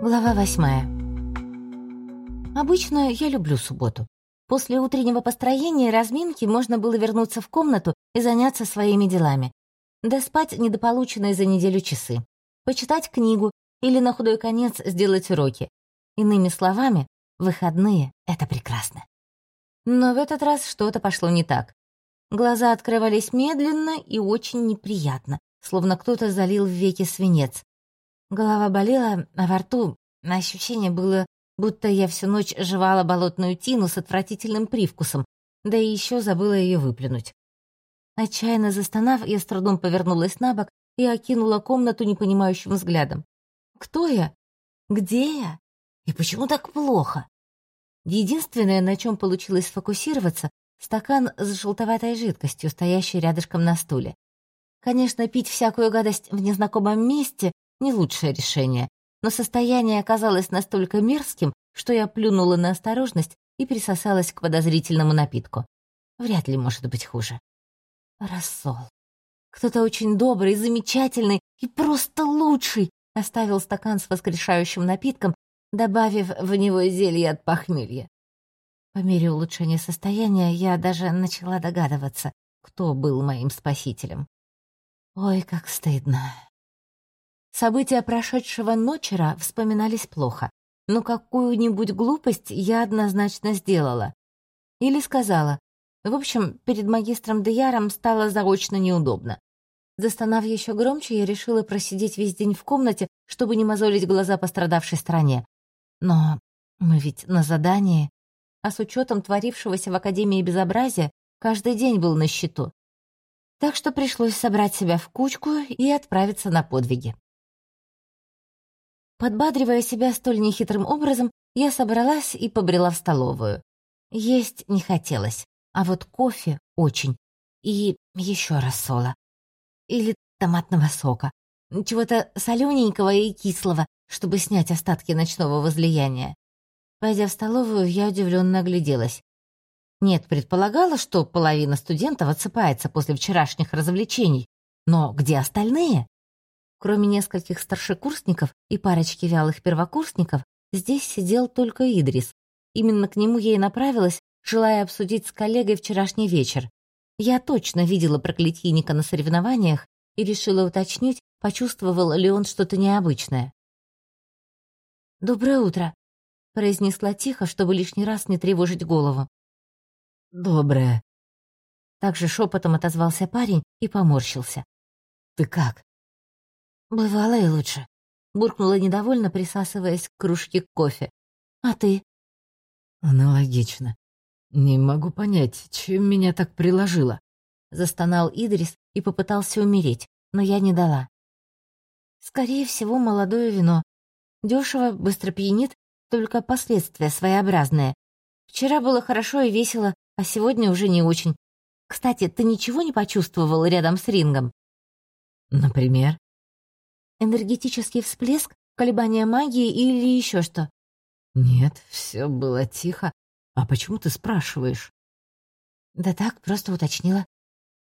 Глава восьмая. Обычно я люблю субботу. После утреннего построения и разминки можно было вернуться в комнату и заняться своими делами. Доспать недополученные за неделю часы. Почитать книгу или на худой конец сделать уроки. Иными словами, выходные — это прекрасно. Но в этот раз что-то пошло не так. Глаза открывались медленно и очень неприятно, словно кто-то залил в веки свинец. Голова болела, а во рту ощущение было, будто я всю ночь жевала болотную тину с отвратительным привкусом, да и еще забыла ее выплюнуть. Отчаянно застонав, я с трудом повернулась на бок и окинула комнату непонимающим взглядом. «Кто я? Где я? И почему так плохо?» Единственное, на чем получилось сфокусироваться, стакан с желтоватой жидкостью, стоящий рядышком на стуле. Конечно, пить всякую гадость в незнакомом месте не лучшее решение, но состояние оказалось настолько мерзким, что я плюнула на осторожность и присосалась к подозрительному напитку. Вряд ли может быть хуже. Рассол. Кто-то очень добрый, замечательный и просто лучший оставил стакан с воскрешающим напитком, добавив в него зелье от похмелья. По мере улучшения состояния я даже начала догадываться, кто был моим спасителем. Ой, как стыдно. События прошедшего ночера вспоминались плохо, но какую-нибудь глупость я однозначно сделала. Или сказала. В общем, перед магистром Деяром стало заочно неудобно. Застонав еще громче, я решила просидеть весь день в комнате, чтобы не мозолить глаза пострадавшей стране. Но мы ведь на задании, а с учетом творившегося в Академии безобразия, каждый день был на счету. Так что пришлось собрать себя в кучку и отправиться на подвиги. Подбадривая себя столь нехитрым образом, я собралась и побрела в столовую. Есть не хотелось, а вот кофе очень. И еще раз сола. Или томатного сока. Чего-то солененького и кислого, чтобы снять остатки ночного возлияния. Пойдя в столовую, я удивленно огляделась. Нет, предполагала, что половина студентов отсыпается после вчерашних развлечений. Но где остальные? Кроме нескольких старшекурсников и парочки вялых первокурсников, здесь сидел только Идрис. Именно к нему я и направилась, желая обсудить с коллегой вчерашний вечер. Я точно видела проклятийника на соревнованиях и решила уточнить, почувствовал ли он что-то необычное. «Доброе утро», — произнесла тихо, чтобы лишний раз не тревожить голову. «Доброе». Также шепотом отозвался парень и поморщился. «Ты как?» «Бывало и лучше», — буркнула недовольно, присасываясь к кружке кофе. «А ты?» «Аналогично. Не могу понять, чем меня так приложило?» Застонал Идрис и попытался умереть, но я не дала. «Скорее всего, молодое вино. Дешево, быстро пьянит, только последствия своеобразные. Вчера было хорошо и весело, а сегодня уже не очень. Кстати, ты ничего не почувствовал рядом с рингом?» «Например?» Энергетический всплеск, колебания магии или еще что? Нет, все было тихо. А почему ты спрашиваешь? Да так, просто уточнила.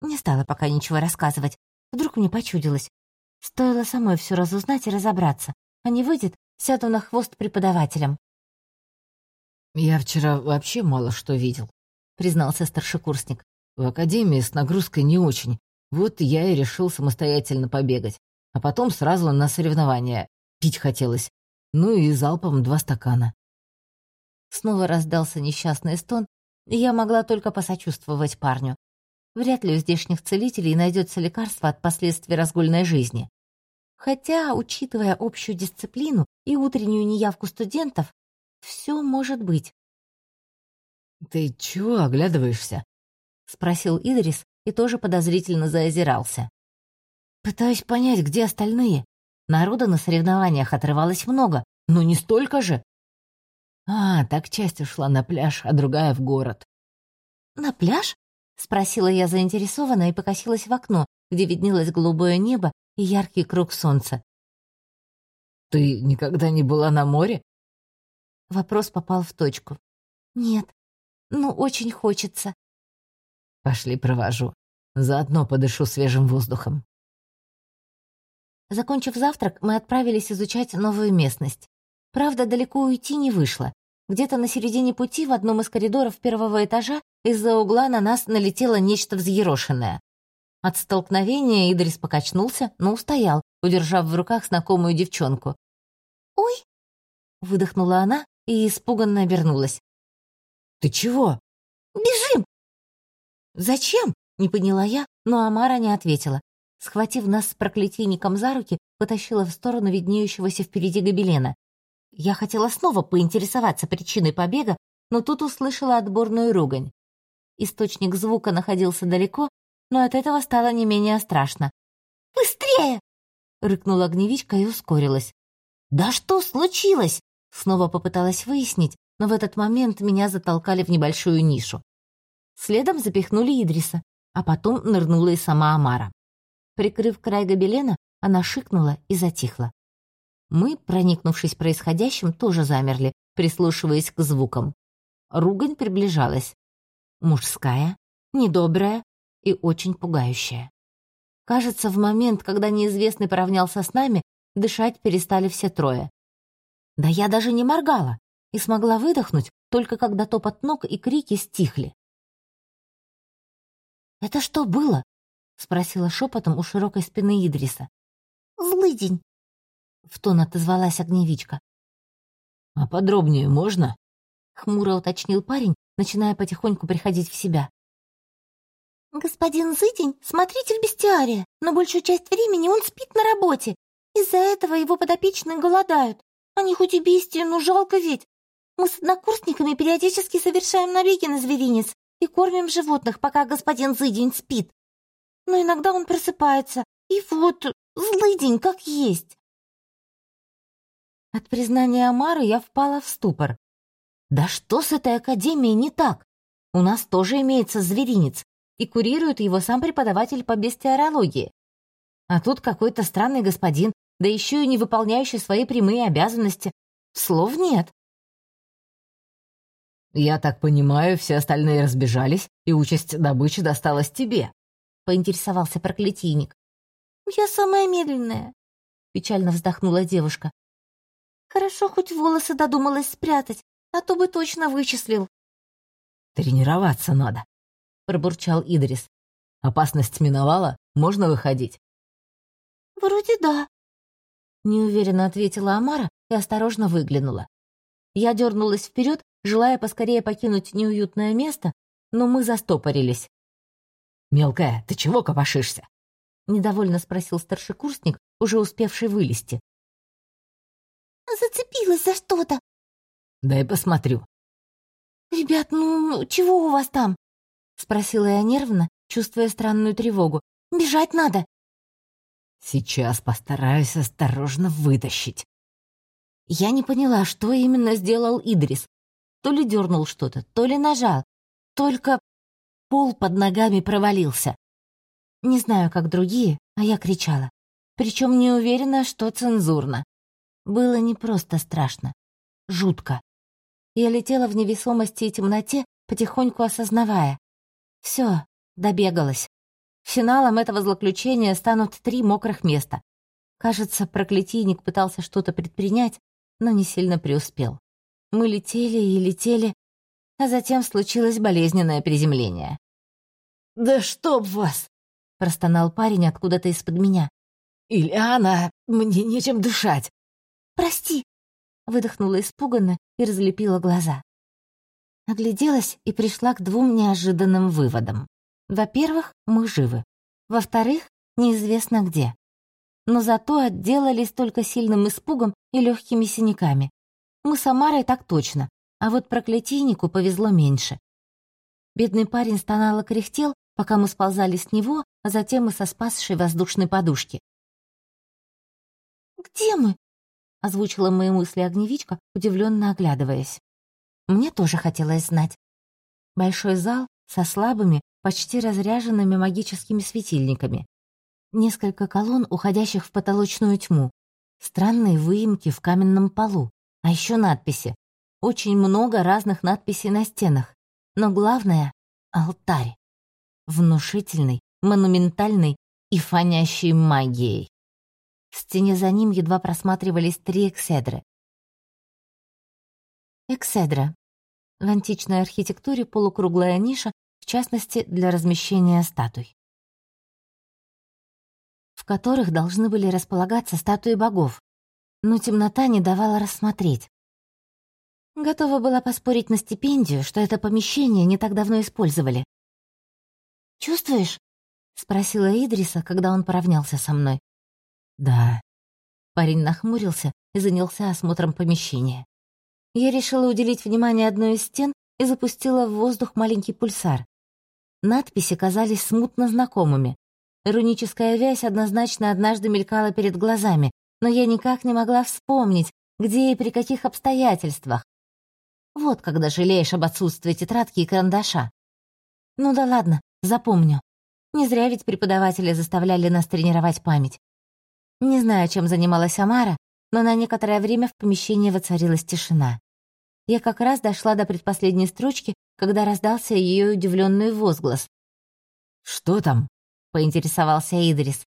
Не стала пока ничего рассказывать. Вдруг мне почудилось. Стоило самой все разузнать и разобраться. А не выйдет, сяду на хвост преподавателям. «Я вчера вообще мало что видел», — признался старшекурсник. «В академии с нагрузкой не очень. Вот я и решил самостоятельно побегать а потом сразу на соревнования. Пить хотелось. Ну и залпом два стакана. Снова раздался несчастный стон, и я могла только посочувствовать парню. Вряд ли у здешних целителей найдется лекарство от последствий разгульной жизни. Хотя, учитывая общую дисциплину и утреннюю неявку студентов, все может быть. «Ты чего оглядываешься?» — спросил Идрис и тоже подозрительно заозирался. Пытаюсь понять, где остальные. Народа на соревнованиях отрывалось много, но не столько же. А, так часть ушла на пляж, а другая в город. На пляж? Спросила я заинтересованно и покосилась в окно, где виднелось голубое небо и яркий круг солнца. Ты никогда не была на море? Вопрос попал в точку. Нет, ну очень хочется. Пошли провожу. Заодно подышу свежим воздухом. Закончив завтрак, мы отправились изучать новую местность. Правда, далеко уйти не вышло. Где-то на середине пути в одном из коридоров первого этажа из-за угла на нас налетело нечто взъерошенное. От столкновения Идрис покачнулся, но устоял, удержав в руках знакомую девчонку. «Ой!» — выдохнула она и испуганно обернулась. «Ты чего?» «Бежим!» «Зачем?» — не поняла я, но Амара не ответила. Схватив нас с проклятийником за руки, потащила в сторону виднеющегося впереди гобелена. Я хотела снова поинтересоваться причиной побега, но тут услышала отборную ругань. Источник звука находился далеко, но от этого стало не менее страшно. «Быстрее!» — рыкнула огневичка и ускорилась. «Да что случилось?» — снова попыталась выяснить, но в этот момент меня затолкали в небольшую нишу. Следом запихнули Идриса, а потом нырнула и сама Амара. Прикрыв край гобелена, она шикнула и затихла. Мы, проникнувшись происходящим, тоже замерли, прислушиваясь к звукам. Ругань приближалась. Мужская, недобрая и очень пугающая. Кажется, в момент, когда неизвестный поравнялся с нами, дышать перестали все трое. Да я даже не моргала и смогла выдохнуть, только когда топот ног и крики стихли. «Это что было?» — спросила шепотом у широкой спины Идриса. «Злыдень», в тон отозвалась огневичка. «А подробнее можно?» — хмуро уточнил парень, начиная потихоньку приходить в себя. «Господин Зытень, смотрите в бестиария, но большую часть времени он спит на работе. Из-за этого его подопечные голодают. Они хоть и бестии, но жалко ведь. Мы с однокурсниками периодически совершаем набеги на зверинец и кормим животных, пока господин Зыдень спит. Но иногда он просыпается, и вот, злый день как есть. От признания Амары я впала в ступор. Да что с этой академией не так? У нас тоже имеется зверинец, и курирует его сам преподаватель по бестиарологии. А тут какой-то странный господин, да еще и не выполняющий свои прямые обязанности. Слов нет. «Я так понимаю, все остальные разбежались, и участь добычи досталась тебе», — поинтересовался проклятийник. «Я самая медленная», — печально вздохнула девушка. Хорошо, хоть волосы додумалась спрятать, а то бы точно вычислил. «Тренироваться надо», — пробурчал Идрис. «Опасность миновала? Можно выходить?» «Вроде да», — неуверенно ответила Амара и осторожно выглянула. Я дернулась вперед, желая поскорее покинуть неуютное место, но мы застопорились. «Мелкая, ты чего копошишься?» — недовольно спросил старшекурсник, уже успевший вылезти. Зацепилась за что-то. Дай посмотрю. Ребят, ну чего у вас там? Спросила я нервно, чувствуя странную тревогу. Бежать надо. Сейчас постараюсь осторожно вытащить. Я не поняла, что именно сделал Идрис. То ли дернул что-то, то ли нажал. Только пол под ногами провалился. Не знаю, как другие, а я кричала. Причем не уверена, что цензурно. Было не просто страшно. Жутко. Я летела в невесомости и темноте, потихоньку осознавая. Все, добегалась. Финалом этого злоключения станут три мокрых места. Кажется, проклятийник пытался что-то предпринять, но не сильно преуспел. Мы летели и летели, а затем случилось болезненное приземление. «Да чтоб вас!» — простонал парень откуда-то из-под меня. «Ильяна, мне нечем дышать. «Прости!» — выдохнула испуганно и разлепила глаза. Огляделась и пришла к двум неожиданным выводам. Во-первых, мы живы. Во-вторых, неизвестно где. Но зато отделались только сильным испугом и легкими синяками. Мы с Амарой так точно, а вот проклятийнику повезло меньше. Бедный парень стонал и кряхтел, пока мы сползали с него, а затем и со спасшей воздушной подушки. «Где мы?» озвучила мои мысли огневичка, удивленно оглядываясь. Мне тоже хотелось знать. Большой зал со слабыми, почти разряженными магическими светильниками. Несколько колонн, уходящих в потолочную тьму. Странные выемки в каменном полу. А еще надписи. Очень много разных надписей на стенах. Но главное — алтарь. Внушительный, монументальный и фонящий магией. В стене за ним едва просматривались три экседры. Экседра. В античной архитектуре полукруглая ниша, в частности, для размещения статуй. В которых должны были располагаться статуи богов, но темнота не давала рассмотреть. Готова была поспорить на стипендию, что это помещение не так давно использовали. «Чувствуешь?» — спросила Идриса, когда он поравнялся со мной. «Да». Парень нахмурился и занялся осмотром помещения. Я решила уделить внимание одной из стен и запустила в воздух маленький пульсар. Надписи казались смутно знакомыми. Руническая вязь однозначно однажды мелькала перед глазами, но я никак не могла вспомнить, где и при каких обстоятельствах. Вот когда жалеешь об отсутствии тетрадки и карандаша. Ну да ладно, запомню. Не зря ведь преподаватели заставляли нас тренировать память. Не знаю, чем занималась Амара, но на некоторое время в помещении воцарилась тишина. Я как раз дошла до предпоследней строчки, когда раздался ее удивленный возглас. «Что там?» — поинтересовался Идрис.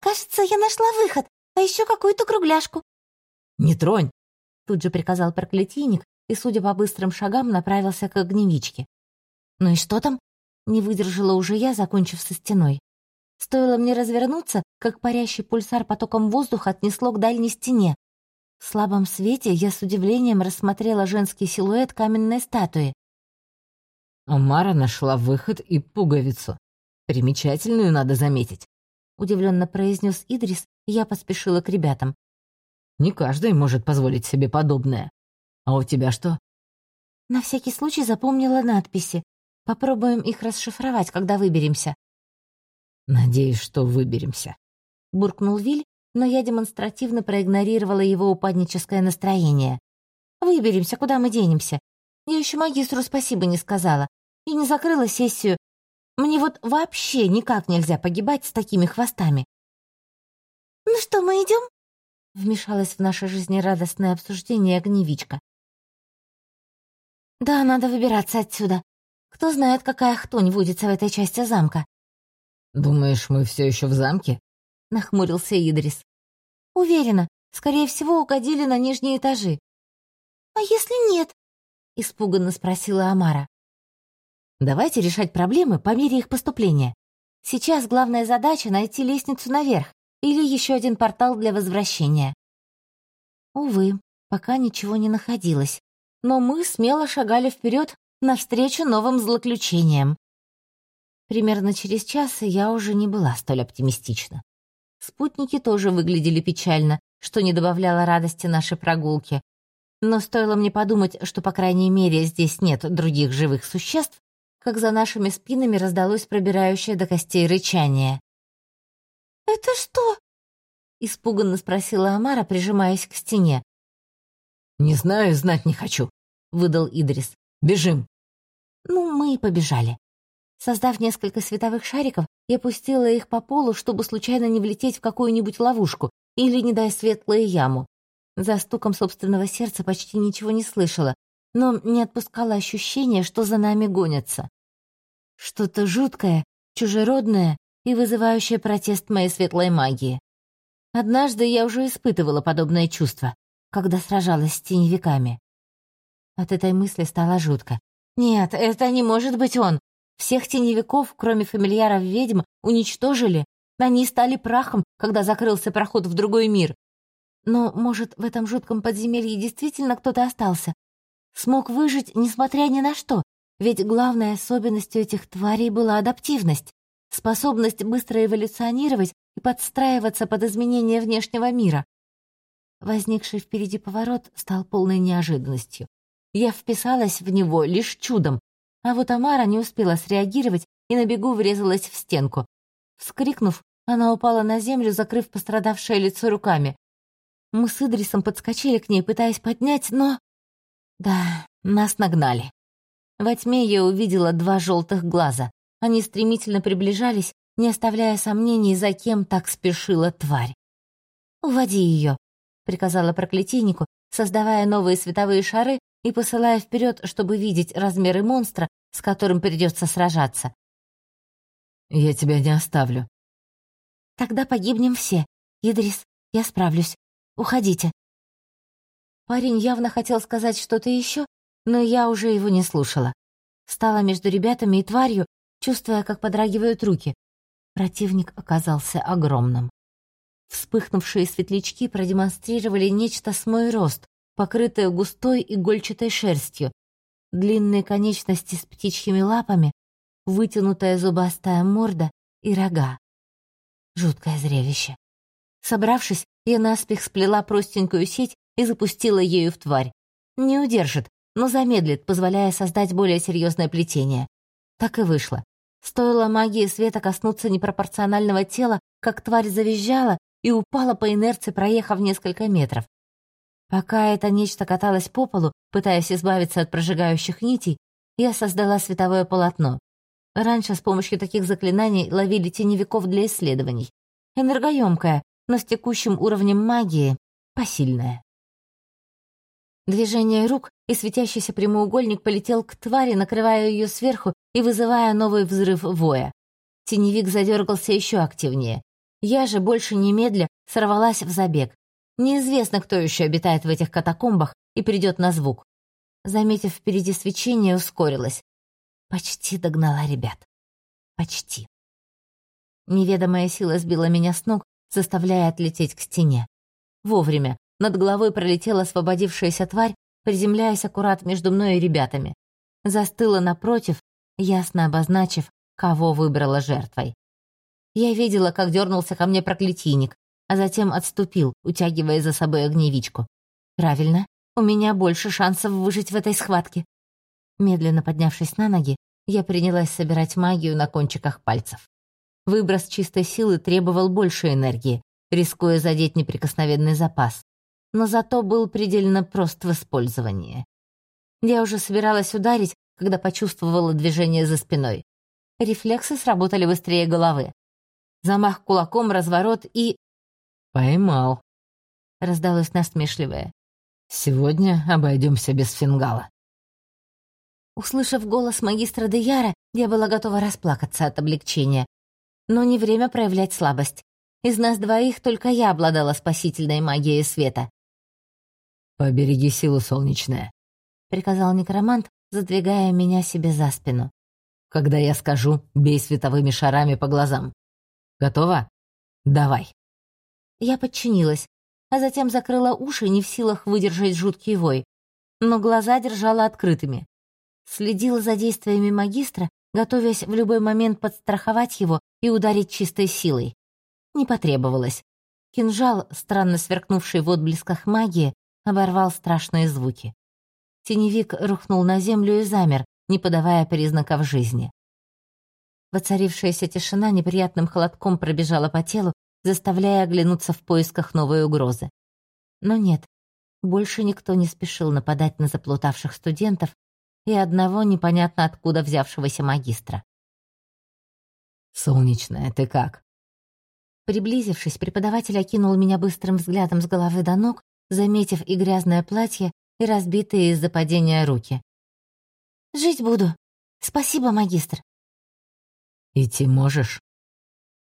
«Кажется, я нашла выход, а еще какую-то кругляшку». «Не тронь!» — тут же приказал проклятийник и, судя по быстрым шагам, направился к огневичке. «Ну и что там?» — не выдержала уже я, закончив со стеной. Стоило мне развернуться, как парящий пульсар потоком воздуха отнесло к дальней стене. В слабом свете я с удивлением рассмотрела женский силуэт каменной статуи. Амара нашла выход и пуговицу. Примечательную, надо заметить. Удивленно произнес Идрис, и я поспешила к ребятам. Не каждый может позволить себе подобное. А у тебя что? На всякий случай запомнила надписи. Попробуем их расшифровать, когда выберемся. Надеюсь, что выберемся. Буркнул Виль, но я демонстративно проигнорировала его упадническое настроение. Выберемся, куда мы денемся. Я еще магистру спасибо не сказала и не закрыла сессию. Мне вот вообще никак нельзя погибать с такими хвостами. «Ну что, мы идем? Вмешалась в наше жизнерадостное обсуждение огневичка. «Да, надо выбираться отсюда. Кто знает, какая хтонь водится в этой части замка». «Думаешь, мы все еще в замке?» — нахмурился Идрис. «Уверена, скорее всего, угодили на нижние этажи». «А если нет?» — испуганно спросила Амара. «Давайте решать проблемы по мере их поступления. Сейчас главная задача — найти лестницу наверх или еще один портал для возвращения». Увы, пока ничего не находилось но мы смело шагали вперед навстречу новым злоключениям. Примерно через час я уже не была столь оптимистична. Спутники тоже выглядели печально, что не добавляло радости нашей прогулке. Но стоило мне подумать, что, по крайней мере, здесь нет других живых существ, как за нашими спинами раздалось пробирающее до костей рычание. «Это что?» — испуганно спросила Амара, прижимаясь к стене. «Не знаю, знать не хочу», выдал Идрис. «Бежим!» Ну, мы и побежали. Создав несколько световых шариков, я пустила их по полу, чтобы случайно не влететь в какую-нибудь ловушку или, не дай светлую яму. За стуком собственного сердца почти ничего не слышала, но не отпускала ощущение, что за нами гонятся. Что-то жуткое, чужеродное и вызывающее протест моей светлой магии. Однажды я уже испытывала подобное чувство, когда сражалась с теневиками. От этой мысли стало жутко. Нет, это не может быть он. Всех теневиков, кроме фамильяров ведьм, уничтожили. Они стали прахом, когда закрылся проход в другой мир. Но, может, в этом жутком подземелье действительно кто-то остался? Смог выжить, несмотря ни на что. Ведь главной особенностью этих тварей была адаптивность, способность быстро эволюционировать и подстраиваться под изменения внешнего мира. Возникший впереди поворот стал полной неожиданностью. Я вписалась в него лишь чудом, а вот Амара не успела среагировать и на бегу врезалась в стенку. Вскрикнув, она упала на землю, закрыв пострадавшее лицо руками. Мы с Идрисом подскочили к ней, пытаясь поднять, но... Да, нас нагнали. Во тьме я увидела два желтых глаза. Они стремительно приближались, не оставляя сомнений, за кем так спешила тварь. «Уводи ее», — приказала проклятийнику, создавая новые световые шары и посылая вперед, чтобы видеть размеры монстра, с которым придется сражаться. «Я тебя не оставлю». «Тогда погибнем все. Идрис, я справлюсь. Уходите». Парень явно хотел сказать что-то еще, но я уже его не слушала. Стала между ребятами и тварью, чувствуя, как подрагивают руки. Противник оказался огромным. Вспыхнувшие светлячки продемонстрировали нечто с мой рост, покрытое густой игольчатой шерстью, длинные конечности с птичьими лапами, вытянутая зубастая морда и рога. Жуткое зрелище. Собравшись, я наспех сплела простенькую сеть и запустила ею в тварь. Не удержит, но замедлит, позволяя создать более серьезное плетение. Так и вышло. Стоило магии света коснуться непропорционального тела, как тварь завизжала и упала по инерции, проехав несколько метров. Пока это нечто каталось по полу, пытаясь избавиться от прожигающих нитей, я создала световое полотно. Раньше с помощью таких заклинаний ловили теневиков для исследований. Энергоемкое, но с текущим уровнем магии посильное. Движение рук, и светящийся прямоугольник полетел к твари, накрывая ее сверху и вызывая новый взрыв воя. Теневик задергался еще активнее. Я же, больше немедля, сорвалась в забег. Неизвестно, кто еще обитает в этих катакомбах и придет на звук. Заметив впереди свечение, ускорилась. Почти догнала ребят. Почти. Неведомая сила сбила меня с ног, заставляя отлететь к стене. Вовремя, над головой пролетела освободившаяся тварь, приземляясь аккурат между мной и ребятами. Застыла напротив, ясно обозначив, кого выбрала жертвой. Я видела, как дернулся ко мне проклятийник, а затем отступил, утягивая за собой огневичку. Правильно, у меня больше шансов выжить в этой схватке. Медленно поднявшись на ноги, я принялась собирать магию на кончиках пальцев. Выброс чистой силы требовал больше энергии, рискуя задеть неприкосновенный запас но зато был предельно прост в использовании. Я уже собиралась ударить, когда почувствовала движение за спиной. Рефлексы сработали быстрее головы. Замах кулаком, разворот и... «Поймал», — раздалось насмешливое. «Сегодня обойдемся без фингала». Услышав голос магистра Деяра, я была готова расплакаться от облегчения. Но не время проявлять слабость. Из нас двоих только я обладала спасительной магией света. «Побереги силу, солнечная», — приказал некромант, задвигая меня себе за спину. «Когда я скажу, бей световыми шарами по глазам. Готова? Давай». Я подчинилась, а затем закрыла уши, не в силах выдержать жуткий вой, но глаза держала открытыми. Следила за действиями магистра, готовясь в любой момент подстраховать его и ударить чистой силой. Не потребовалось. Кинжал, странно сверкнувший в отблесках магии, оборвал страшные звуки. Теневик рухнул на землю и замер, не подавая признаков жизни. Воцарившаяся тишина неприятным холодком пробежала по телу, заставляя оглянуться в поисках новой угрозы. Но нет, больше никто не спешил нападать на заплутавших студентов и одного непонятно откуда взявшегося магистра. «Солнечная, ты как?» Приблизившись, преподаватель окинул меня быстрым взглядом с головы до ног заметив и грязное платье, и разбитые из-за падения руки. «Жить буду. Спасибо, магистр». «Идти можешь?»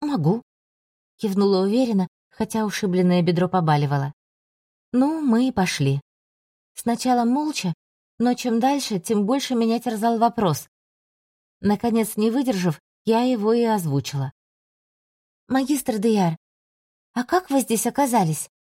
«Могу», — кивнула уверенно, хотя ушибленное бедро побаливало. «Ну, мы и пошли. Сначала молча, но чем дальше, тем больше меня терзал вопрос. Наконец, не выдержав, я его и озвучила. «Магистр Деяр, а как вы здесь оказались?»